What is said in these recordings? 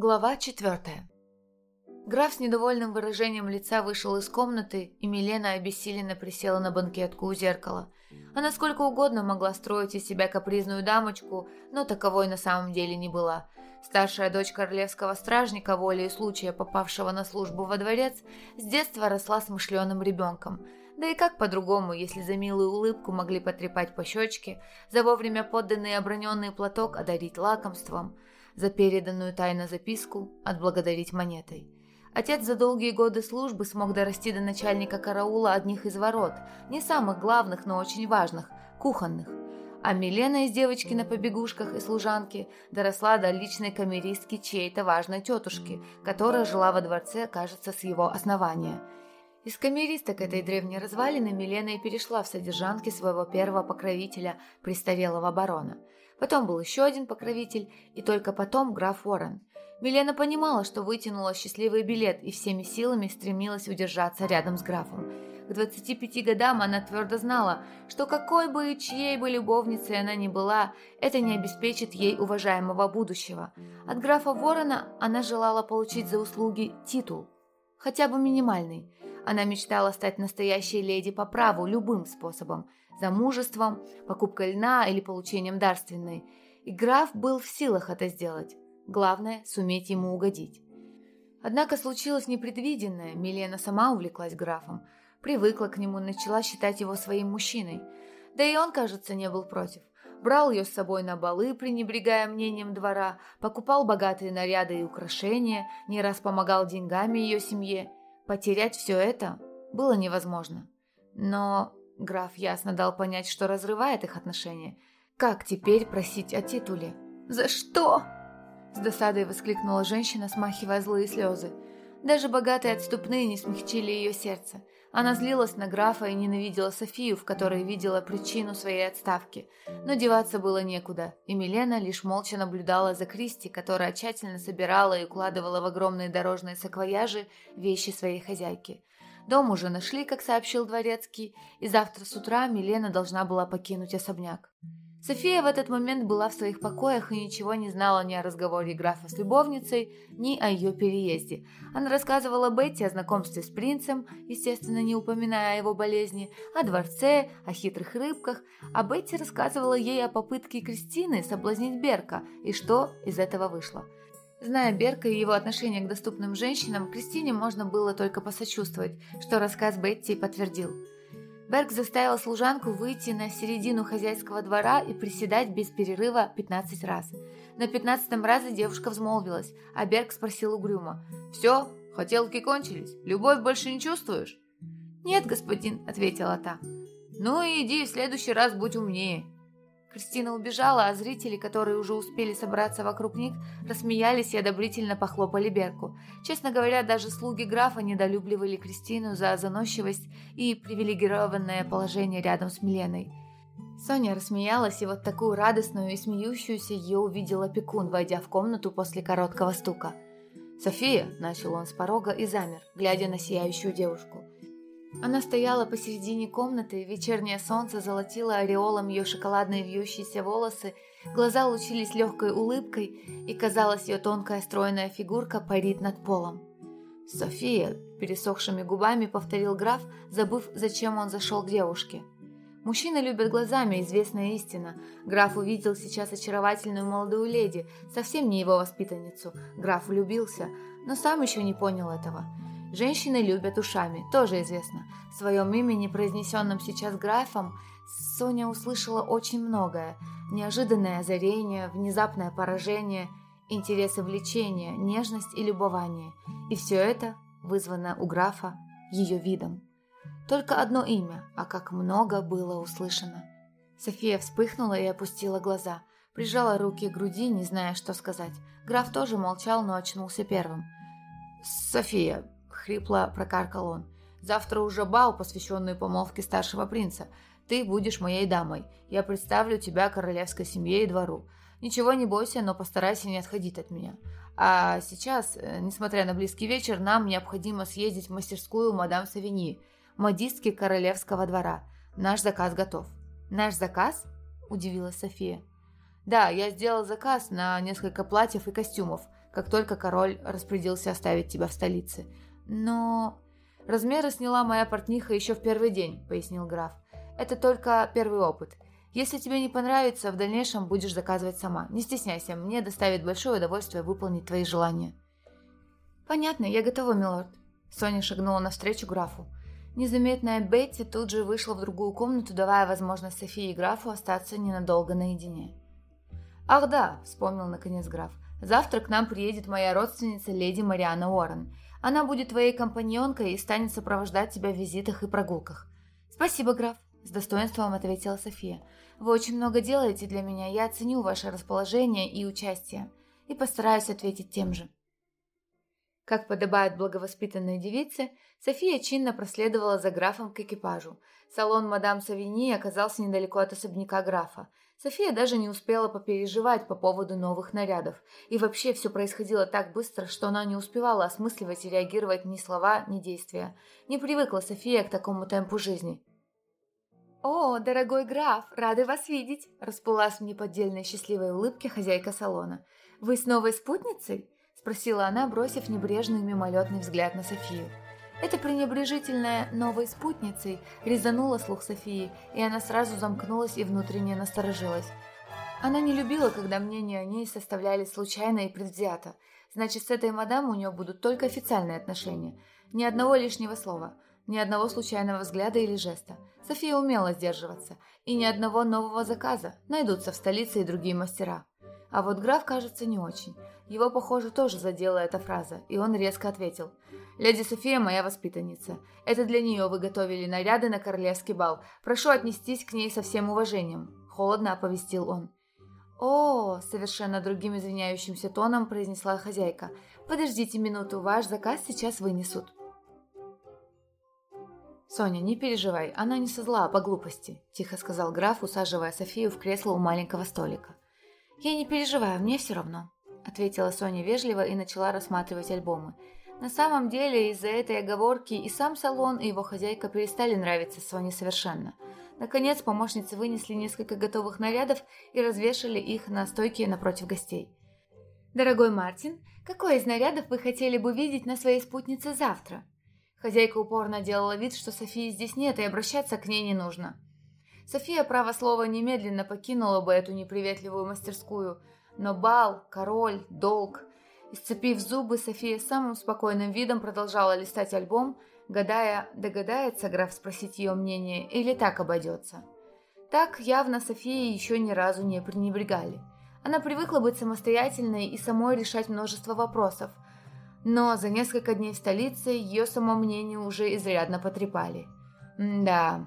Глава четвертая. Граф с недовольным выражением лица вышел из комнаты, и Милена обессиленно присела на банкетку у зеркала. Она сколько угодно могла строить из себя капризную дамочку, но таковой на самом деле не была. Старшая дочь королевского стражника, волей случая попавшего на службу во дворец, с детства росла смышленым ребенком. Да и как по-другому, если за милую улыбку могли потрепать по щечке, за вовремя подданный оброненный платок одарить лакомством – за переданную тайно записку отблагодарить монетой. Отец за долгие годы службы смог дорасти до начальника караула одних из ворот, не самых главных, но очень важных, кухонных. А Милена из девочки на побегушках и служанки доросла до личной камеристки чьей-то важной тетушки, которая жила во дворце, кажется, с его основания. Из камеристок этой древней развалины Милена и перешла в содержанки своего первого покровителя, престарелого барона – Потом был еще один покровитель, и только потом граф Уоррен. Милена понимала, что вытянула счастливый билет и всеми силами стремилась удержаться рядом с графом. К 25 годам она твердо знала, что какой бы и чьей бы любовницей она ни была, это не обеспечит ей уважаемого будущего. От графа Ворона она желала получить за услуги титул, хотя бы минимальный. Она мечтала стать настоящей леди по праву любым способом – замужеством, покупкой льна или получением дарственной. И граф был в силах это сделать. Главное – суметь ему угодить. Однако случилось непредвиденное. Милена сама увлеклась графом, привыкла к нему, начала считать его своим мужчиной. Да и он, кажется, не был против. Брал ее с собой на балы, пренебрегая мнением двора, покупал богатые наряды и украшения, не раз помогал деньгами ее семье. Потерять все это было невозможно. Но Граф ясно дал понять, что разрывает их отношения. Как теперь просить о титуле? «За что?» С досадой воскликнула женщина, смахивая злые слезы. Даже богатые отступные не смягчили ее сердце. Она злилась на графа и ненавидела Софию, в которой видела причину своей отставки. Но деваться было некуда, и Милена лишь молча наблюдала за Кристи, которая тщательно собирала и укладывала в огромные дорожные саквояжи вещи своей хозяйки. Дом уже нашли, как сообщил дворецкий, и завтра с утра Милена должна была покинуть особняк. София в этот момент была в своих покоях и ничего не знала ни о разговоре графа с любовницей, ни о ее переезде. Она рассказывала Бетти о знакомстве с принцем, естественно, не упоминая о его болезни, о дворце, о хитрых рыбках, а Бетти рассказывала ей о попытке Кристины соблазнить Берка и что из этого вышло – Зная Берка и его отношение к доступным женщинам, Кристине можно было только посочувствовать, что рассказ Бетти подтвердил. Берг заставил служанку выйти на середину хозяйского двора и приседать без перерыва 15 раз. На пятнадцатом разе девушка взмолвилась, а Берг спросил угрюмо. «Все, хотелки кончились? Любовь больше не чувствуешь?» «Нет, господин», — ответила та. «Ну и иди, в следующий раз будь умнее. Кристина убежала, а зрители, которые уже успели собраться вокруг них, рассмеялись и одобрительно похлопали Берку. Честно говоря, даже слуги графа недолюбливали Кристину за заносчивость и привилегированное положение рядом с Миленой. Соня рассмеялась, и вот такую радостную и смеющуюся ее увидел опекун, войдя в комнату после короткого стука. «София!» – начал он с порога и замер, глядя на сияющую девушку – она стояла посередине комнаты, вечернее солнце золотило ореолом ее шоколадные вьющиеся волосы, глаза лучились легкой улыбкой, и, казалось, ее тонкая стройная фигурка парит над полом. «София!» – пересохшими губами повторил граф, забыв, зачем он зашел к девушке. Мужчины любят глазами, известная истина. Граф увидел сейчас очаровательную молодую леди, совсем не его воспитанницу. Граф влюбился, но сам еще не понял этого. Женщины любят ушами, тоже известно. В своем имени, произнесенном сейчас графом, Соня услышала очень многое. Неожиданное озарение, внезапное поражение, интерес и влечение, нежность и любование. И все это вызвано у графа ее видом. Только одно имя, а как много было услышано. София вспыхнула и опустила глаза. Прижала руки к груди, не зная, что сказать. Граф тоже молчал, но очнулся первым. «София, хрипло прокаркал он. «Завтра уже бал, посвященный помолвке старшего принца. Ты будешь моей дамой. Я представлю тебя королевской семье и двору. Ничего не бойся, но постарайся не отходить от меня. А сейчас, э, несмотря на близкий вечер, нам необходимо съездить в мастерскую мадам Савиньи, модистки королевского двора. Наш заказ готов». «Наш заказ?» – удивилась София. Да, я сделал заказ на несколько платьев и костюмов, как только король распорядился оставить тебя в столице. Но... Размеры сняла моя портниха еще в первый день, пояснил граф. Это только первый опыт. Если тебе не понравится, в дальнейшем будешь заказывать сама. Не стесняйся, мне доставит большое удовольствие выполнить твои желания. Понятно, я готова, милорд. Соня шагнула навстречу графу. Незаметная Бетти тут же вышла в другую комнату, давая возможность Софии и графу остаться ненадолго наедине. «Ах да», — вспомнил наконец граф, — «завтра к нам приедет моя родственница леди Мариана Уоррен. Она будет твоей компаньонкой и станет сопровождать тебя в визитах и прогулках». «Спасибо, граф», — с достоинством ответила София. «Вы очень много делаете для меня, я оценю ваше расположение и участие, и постараюсь ответить тем же». Как подобает благовоспитанной девице, София чинно проследовала за графом к экипажу. Салон мадам Савини оказался недалеко от особняка графа. София даже не успела попереживать по поводу новых нарядов. И вообще все происходило так быстро, что она не успевала осмысливать и реагировать ни слова, ни действия. Не привыкла София к такому темпу жизни. «О, дорогой граф, рады вас видеть!» Расплылась в неподдельной счастливой улыбке хозяйка салона. «Вы с новой спутницей?» Спросила она, бросив небрежный мимолетный взгляд на Софию. Это пренебрежительная новой спутницей резануло слух Софии, и она сразу замкнулась и внутренне насторожилась. Она не любила, когда мнения о ней составляли случайно и предвзято. Значит, с этой мадам у нее будут только официальные отношения. Ни одного лишнего слова, ни одного случайного взгляда или жеста. София умела сдерживаться, и ни одного нового заказа. Найдутся в столице и другие мастера. А вот граф, кажется, не очень. Его, похоже, тоже задела эта фраза, и он резко ответил. «Леди София моя воспитанница. Это для нее вы готовили наряды на королевский бал. Прошу отнестись к ней со всем уважением», – холодно оповестил он. «О!» – совершенно другим извиняющимся тоном произнесла хозяйка. «Подождите минуту, ваш заказ сейчас вынесут». «Соня, не переживай, она не со зла, а по глупости», – тихо сказал граф, усаживая Софию в кресло у маленького столика. «Я не переживаю, мне все равно», — ответила Соня вежливо и начала рассматривать альбомы. На самом деле, из-за этой оговорки и сам салон, и его хозяйка перестали нравиться Соне совершенно. Наконец, помощницы вынесли несколько готовых нарядов и развешали их на стойке напротив гостей. «Дорогой Мартин, какой из нарядов вы хотели бы видеть на своей спутнице завтра?» Хозяйка упорно делала вид, что Софии здесь нет и обращаться к ней не нужно. София, право слова, немедленно покинула бы эту неприветливую мастерскую, но бал, король, долг... Исцепив зубы, София самым спокойным видом продолжала листать альбом, гадая, догадается граф спросить ее мнение или так обойдется. Так явно Софии еще ни разу не пренебрегали. Она привыкла быть самостоятельной и самой решать множество вопросов, но за несколько дней в столице ее самомнение уже изрядно потрепали. М да,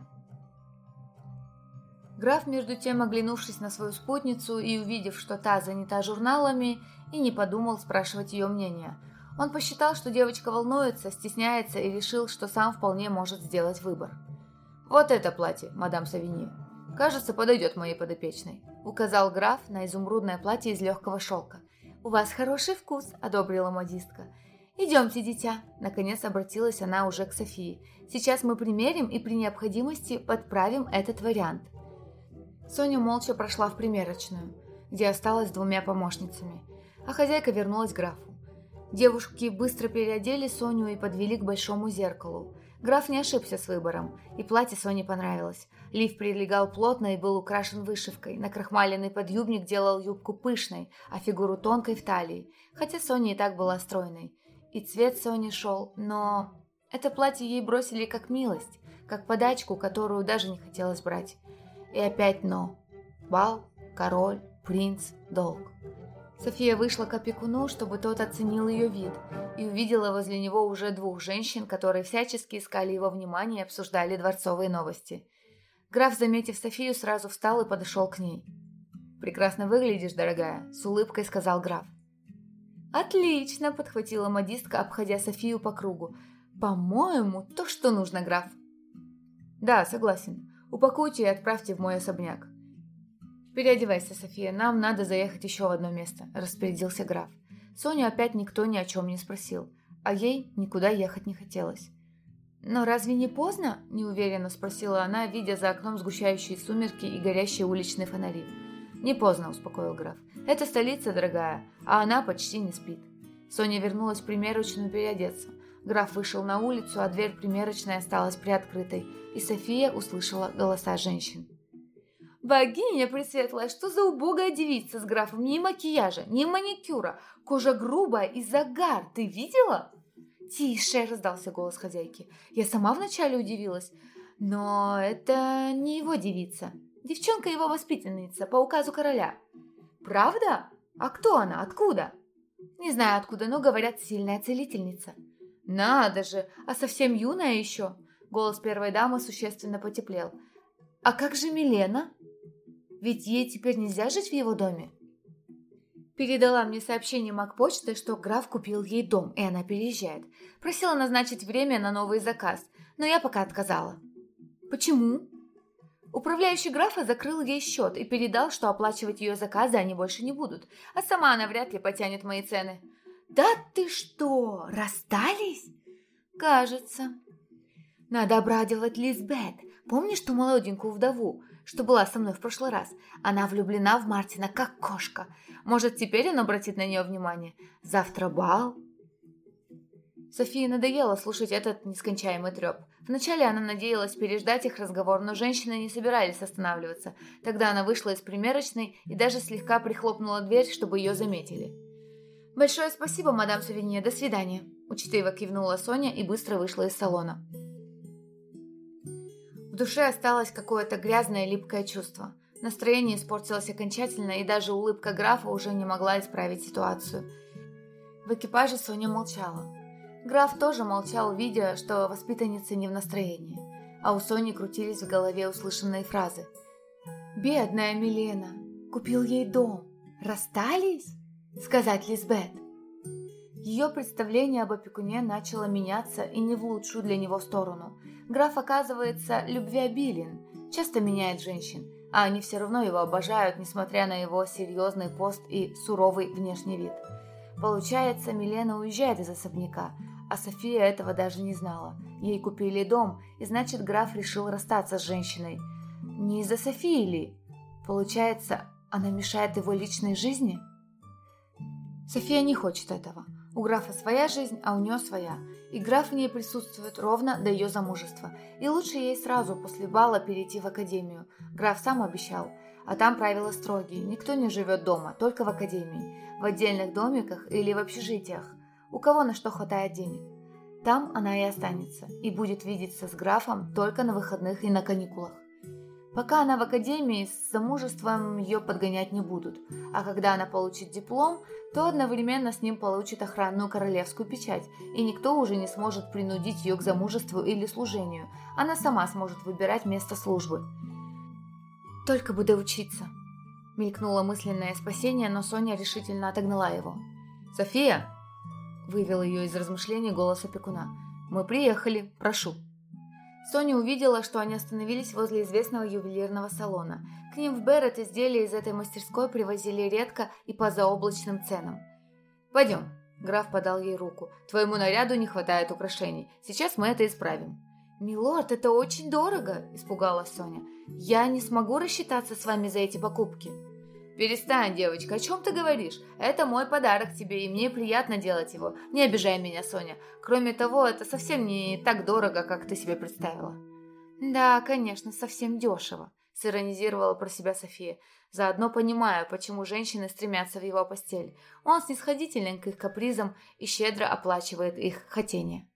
Граф, между тем, оглянувшись на свою спутницу и увидев, что та занята журналами, и не подумал спрашивать ее мнение. Он посчитал, что девочка волнуется, стесняется и решил, что сам вполне может сделать выбор. «Вот это платье, мадам Савиньи. Кажется, подойдет моей подопечной», — указал граф на изумрудное платье из легкого шелка. «У вас хороший вкус», — одобрила модистка. «Идемте, дитя», — наконец обратилась она уже к Софии. «Сейчас мы примерим и при необходимости подправим этот вариант». Соня молча прошла в примерочную, где осталась двумя помощницами, а хозяйка вернулась к графу. Девушки быстро переодели Соню и подвели к большому зеркалу. Граф не ошибся с выбором, и платье Соне понравилось. Лиф прилегал плотно и был украшен вышивкой. Накрахмаленный подъюбник делал юбку пышной, а фигуру тонкой в талии, хотя Соня и так была стройной. И цвет Соне шел, но... Это платье ей бросили как милость, как подачку, которую даже не хотелось брать. И опять «но». Бал, король, принц, долг. София вышла к опекуну, чтобы тот оценил ее вид, и увидела возле него уже двух женщин, которые всячески искали его внимание и обсуждали дворцовые новости. Граф, заметив Софию, сразу встал и подошел к ней. «Прекрасно выглядишь, дорогая», — с улыбкой сказал граф. «Отлично!» — подхватила модистка, обходя Софию по кругу. «По-моему, то, что нужно, граф». «Да, согласен. Упакуйте и отправьте в мой особняк. «Переодевайся, София, нам надо заехать еще в одно место», – распорядился граф. Соню опять никто ни о чем не спросил, а ей никуда ехать не хотелось. «Но разве не поздно?» – неуверенно спросила она, видя за окном сгущающие сумерки и горящие уличные фонари. «Не поздно», – успокоил граф. «Это столица, дорогая, а она почти не спит». Соня вернулась в примерочную переодеться. Граф вышел на улицу, а дверь примерочной осталась приоткрытой, и София услышала голоса женщин. «Богиня Пресветлая, что за убогая девица с графом? Ни макияжа, ни маникюра, кожа грубая и загар, ты видела?» «Тише!» – раздался голос хозяйки. Я сама вначале удивилась, но это не его девица. Девчонка его воспитанница, по указу короля. «Правда? А кто она? Откуда?» «Не знаю откуда, но, говорят, сильная целительница». «Надо же! А совсем юная еще!» Голос первой дамы существенно потеплел. «А как же Милена? Ведь ей теперь нельзя жить в его доме?» Передала мне сообщение Макпочты, что граф купил ей дом, и она переезжает. Просила назначить время на новый заказ, но я пока отказала. «Почему?» Управляющий графа закрыл ей счет и передал, что оплачивать ее заказы они больше не будут, а сама она вряд ли потянет мои цены. «Да ты что, расстались?» «Кажется». «Надо обрадовать Лизбет. Помнишь ту молоденькую вдову, что была со мной в прошлый раз? Она влюблена в Мартина, как кошка. Может, теперь он обратит на нее внимание? Завтра бал?» Софии надоело слушать этот нескончаемый треп. Вначале она надеялась переждать их разговор, но женщины не собирались останавливаться. Тогда она вышла из примерочной и даже слегка прихлопнула дверь, чтобы ее заметили. «Большое спасибо, мадам Сувенье, до свидания», – учтиво кивнула Соня и быстро вышла из салона. В душе осталось какое-то грязное липкое чувство. Настроение испортилось окончательно, и даже улыбка графа уже не могла исправить ситуацию. В экипаже Соня молчала. Граф тоже молчал, видя, что воспитанница не в настроении, а у Сони крутились в голове услышанные фразы. «Бедная Милена! Купил ей дом! Расстались?» Сказать Лизбет. Ее представление об опекуне начало меняться и не в лучшую для него сторону. Граф, оказывается, любвеобилен, часто меняет женщин, а они все равно его обожают, несмотря на его серьезный пост и суровый внешний вид. Получается, Милена уезжает из особняка, а София этого даже не знала. Ей купили дом, и значит, граф решил расстаться с женщиной. Не из-за Софии ли? Получается, она мешает его личной жизни? София не хочет этого. У графа своя жизнь, а у нее своя. И граф в ней присутствует ровно до ее замужества. И лучше ей сразу после бала перейти в академию. Граф сам обещал. А там правила строгие. Никто не живет дома, только в академии. В отдельных домиках или в общежитиях у кого на что хватает денег. Там она и останется, и будет видеться с графом только на выходных и на каникулах. Пока она в академии, с замужеством ее подгонять не будут, а когда она получит диплом, то одновременно с ним получит охранную королевскую печать, и никто уже не сможет принудить ее к замужеству или служению, она сама сможет выбирать место службы. «Только бы доучиться», – мелькнуло мысленное спасение, но Соня решительно отогнала его. «София!» Вывел ее из размышлений голос опекуна. «Мы приехали, прошу». Соня увидела, что они остановились возле известного ювелирного салона. К ним в Берет изделия из этой мастерской привозили редко и по заоблачным ценам. «Пойдем», – граф подал ей руку. «Твоему наряду не хватает украшений. Сейчас мы это исправим». «Милорд, это очень дорого», – испугалась Соня. «Я не смогу рассчитаться с вами за эти покупки». «Перестань, девочка, о чем ты говоришь? Это мой подарок тебе, и мне приятно делать его. Не обижай меня, Соня. Кроме того, это совсем не так дорого, как ты себе представила». «Да, конечно, совсем дешево», – сиронизировала про себя София. Заодно понимаю, почему женщины стремятся в его постель. Он снисходителен к их капризам и щедро оплачивает их хотение.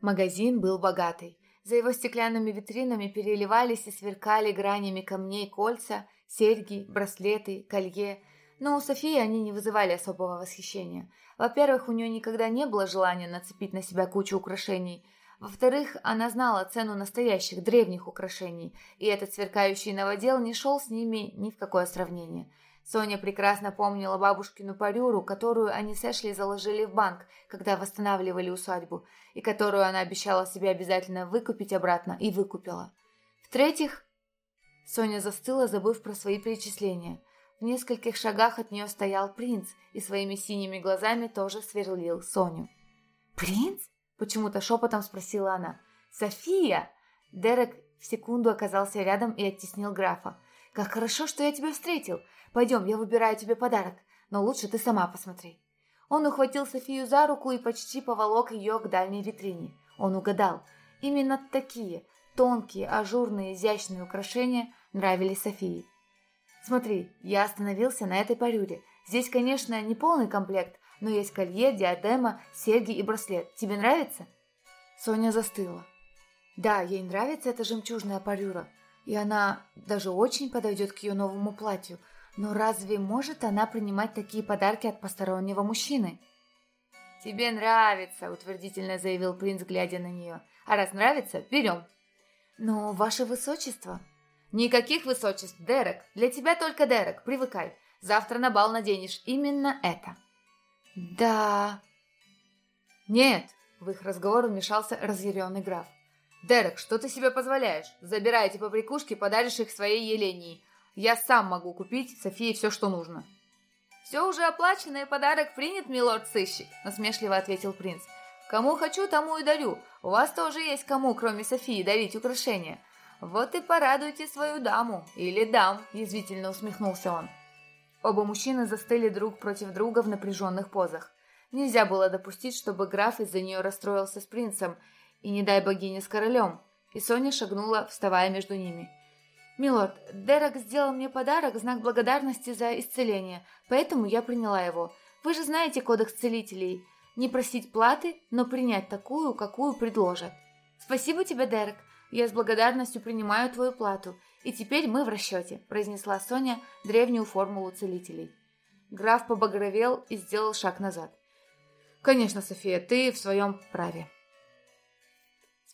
Магазин был богатый. За его стеклянными витринами переливались и сверкали гранями камней кольца – серьги, браслеты, колье. Но у Софии они не вызывали особого восхищения. Во-первых, у нее никогда не было желания нацепить на себя кучу украшений. Во-вторых, она знала цену настоящих, древних украшений, и этот сверкающий новодел не шел с ними ни в какое сравнение. Соня прекрасно помнила бабушкину парюру, которую они с Эшли заложили в банк, когда восстанавливали усадьбу, и которую она обещала себе обязательно выкупить обратно, и выкупила. В-третьих, Соня застыла, забыв про свои перечисления. В нескольких шагах от нее стоял принц и своими синими глазами тоже сверлил Соню. «Принц?» – почему-то шепотом спросила она. «София!» Дерек в секунду оказался рядом и оттеснил графа. как хорошо, что я тебя встретил. Пойдем, я выбираю тебе подарок, но лучше ты сама посмотри». Он ухватил Софию за руку и почти поволок ее к дальней витрине. Он угадал. Именно такие тонкие, ажурные, изящные украшения нравились Софии. «Смотри, я остановился на этой парюре. Здесь, конечно, не полный комплект, но есть колье, диадема, серьги и браслет. Тебе нравится?» Соня застыла. Да, ей нравится эта жемчужная парюра, и она даже очень подойдет к ее новому платью, но разве может она принимать такие подарки от постороннего мужчины? «Тебе нравится», — утвердительно заявил принц, глядя на нее. «А раз нравится, берем». «Но, ваше высочество...» «Никаких высочеств, Дерек. Для тебя только Дерек. Привыкай. Завтра на бал наденешь именно это». «Да...» «Нет», — в их разговор вмешался разъяренный граф. «Дерек, что ты себе позволяешь? Забирай эти побрякушки, подаришь их своей Елении. Я сам могу купить Софии все, что нужно». «Все уже оплачено и подарок принят, милорд-сыщик», — насмешливо ответил принц. «Кому хочу, тому и дарю. У вас тоже есть кому, кроме Софии, дарить украшения. Вот и порадуйте свою даму. Или дам», — язвительно усмехнулся он. Оба мужчины застыли друг против друга в напряженных позах. Нельзя было допустить, чтобы граф из-за нее расстроился с принцем, и не дай богине с королем. И Соня шагнула, вставая между ними. «Милорд, Дерек сделал мне подарок в знак благодарности за исцеление, поэтому я приняла его. Вы же знаете кодекс целителей. Не просить платы, но принять такую, какую предложат. Спасибо тебе, Дерек. Я с благодарностью принимаю твою плату. И теперь мы в расчете», – произнесла Соня древнюю формулу целителей. Граф побагровел и сделал шаг назад. «Конечно, София, ты в своем праве».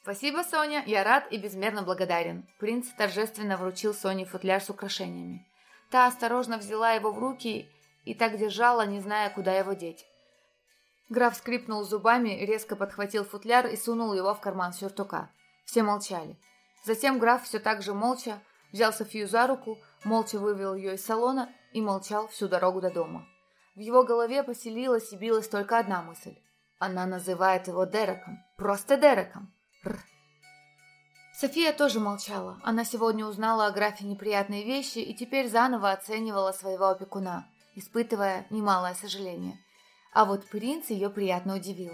«Спасибо, Соня, я рад и безмерно благодарен». Принц торжественно вручил Соне футляр с украшениями. Та осторожно взяла его в руки и так держала, не зная, куда его деть. Граф скрипнул зубами, резко подхватил футляр и сунул его в карман сюртука. Все молчали. Затем граф все так же молча взял Софию за руку, молча вывел ее из салона и молчал всю дорогу до дома. В его голове поселилась и билась только одна мысль. Она называет его Дереком. Просто Дереком. Р. София тоже молчала. Она сегодня узнала о графе неприятные вещи и теперь заново оценивала своего опекуна, испытывая немалое сожаление. А вот принц ее приятно удивил.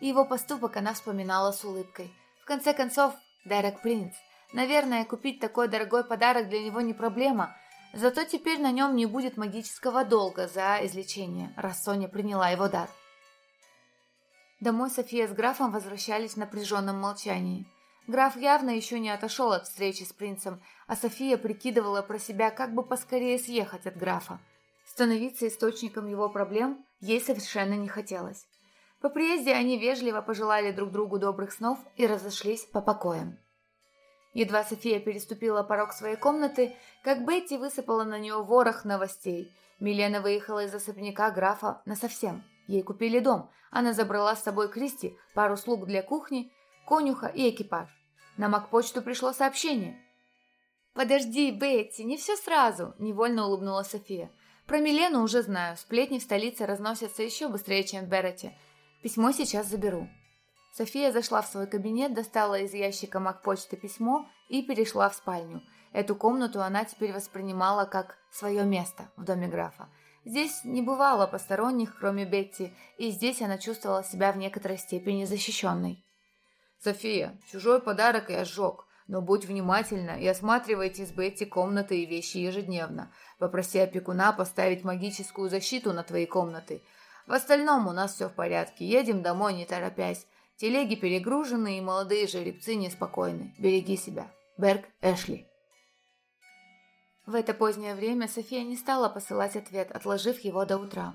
И его поступок она вспоминала с улыбкой. В конце концов, Дерек принц. Наверное, купить такой дорогой подарок для него не проблема, зато теперь на нем не будет магического долга за излечение, раз Соня приняла его дар. Домой София с графом возвращались в напряженном молчании. Граф явно еще не отошел от встречи с принцем, а София прикидывала про себя, как бы поскорее съехать от графа. Становиться источником его проблем ей совершенно не хотелось. По приезде они вежливо пожелали друг другу добрых снов и разошлись по покоям. Едва София переступила порог своей комнаты, как Бетти высыпала на нее ворох новостей. Милена выехала из особняка графа насовсем. Ей купили дом. Она забрала с собой Кристи, пару слуг для кухни, конюха и экипаж. На Макпочту пришло сообщение. «Подожди, Бетти, не все сразу», – невольно улыбнулась София. «Про Милену уже знаю. Сплетни в столице разносятся еще быстрее, чем в Берете. Письмо сейчас заберу». София зашла в свой кабинет, достала из ящика Макпочты письмо и перешла в спальню. Эту комнату она теперь воспринимала как свое место в доме графа. Здесь не бывало посторонних, кроме Бетти, и здесь она чувствовала себя в некоторой степени защищенной. «София, чужой подарок я сжег, но будь внимательна и осматривайте с Бетти комнаты и вещи ежедневно. Попроси опекуна поставить магическую защиту на твои комнаты. В остальном у нас все в порядке, едем домой не торопясь. Телеги перегружены, и молодые жеребцы неспокойны. Береги себя. Берг Эшли». В это позднее время София не стала посылать ответ, отложив его до утра.